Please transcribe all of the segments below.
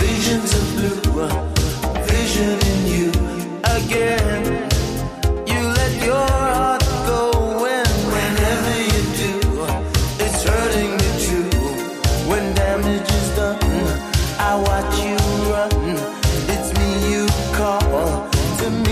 Visions of blue, vision in you again. You let your heart go when, whenever you do, it's hurting me too. When damage is done, I watch you run. It's me you call to me.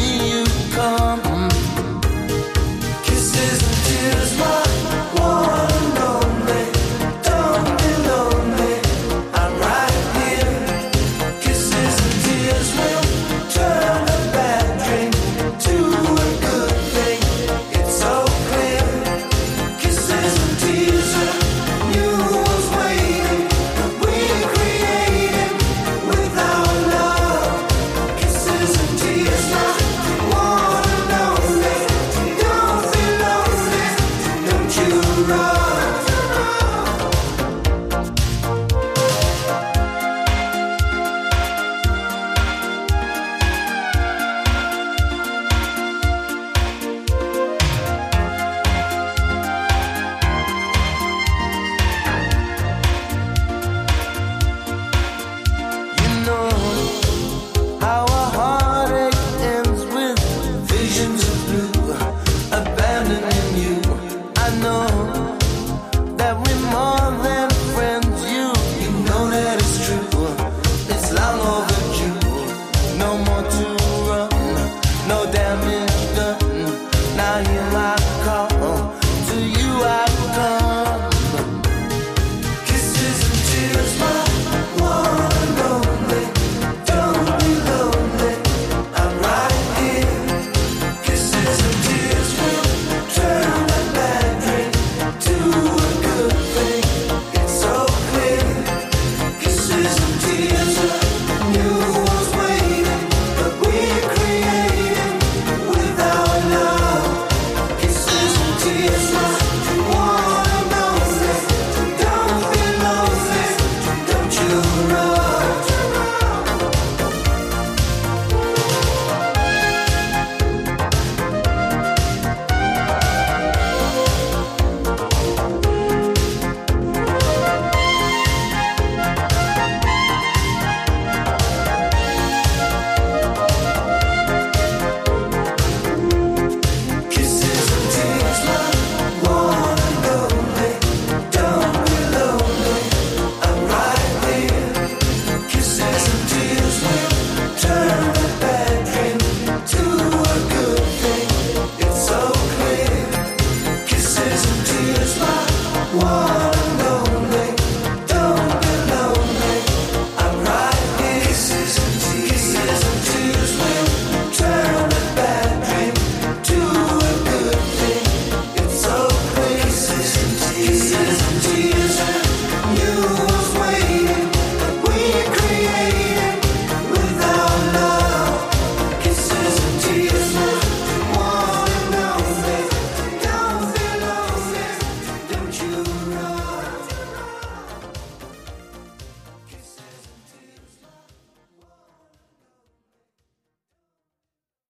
Now you're my